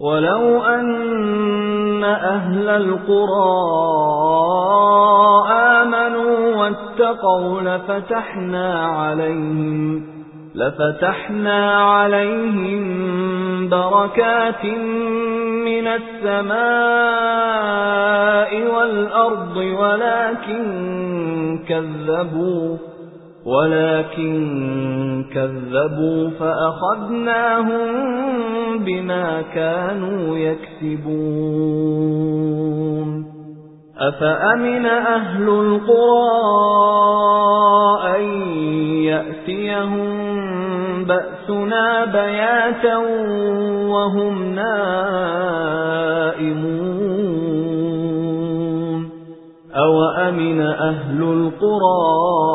وَلَوْ أَنَّ أَهْلَ الْقُرَىٰ آمَنُوا وَاتَّقَوْا لَفَتَحْنَا عَلَيْهِمْ لَفَتَحْنَا عَلَيْهِمْ بَرَكَاتٍ مِنَ السَّمَاءِ وَالْأَرْضِ وَلَكِن كَذَّبُوا وَلَكِن كَذَّبُوا فَأَخَذْنَاهُم بِمَا كَانُوا يَكْسِبُونَ. أَفَأَمِنَ أَهْلُ الْقُرَىٰ أَن يَأْتِيَهُم بَأْسُنَا بَيَاتًا وَهُمْ نَائِمُونَ؟ أَوَأَمِنَ أَهْلُ الْقُرَىٰ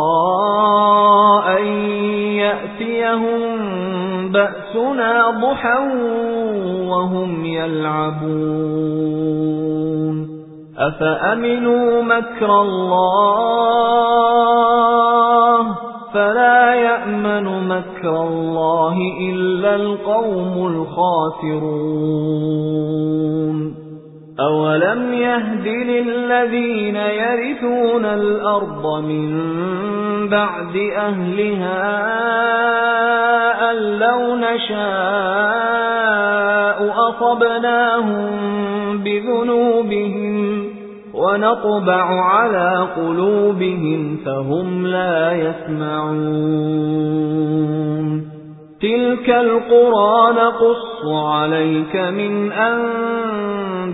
أَن يَأْتِيَهُم بَأْسُنَا ضُحًى وَهُمْ يَلْعَبُونَ. أَفَأَمِنُوا مَكْرَ اللَّهِ؟ فَلَا يَأْمَنُ مَكْرَ اللَّهِ إِلَّا الْقَوْمُ الْخَاسِرُونَ. أَوَلَمْ يَهْدِ لِلَّذِينَ يَرِثُونَ الْأَرْضَ مِن بَعْدِ أَهْلِهَا نَشَاءُ أَصَبْنَاهُم بِذُنُوبِهِمْ وَنَطْبَعُ عَلَى قُلُوبِهِمْ فَهُمْ لَا يَسْمَعُونَ. تِلْكَ الْقُرَىٰ نَقُصُّ عَلَيْكَ مِنْ أَنبَائِهَا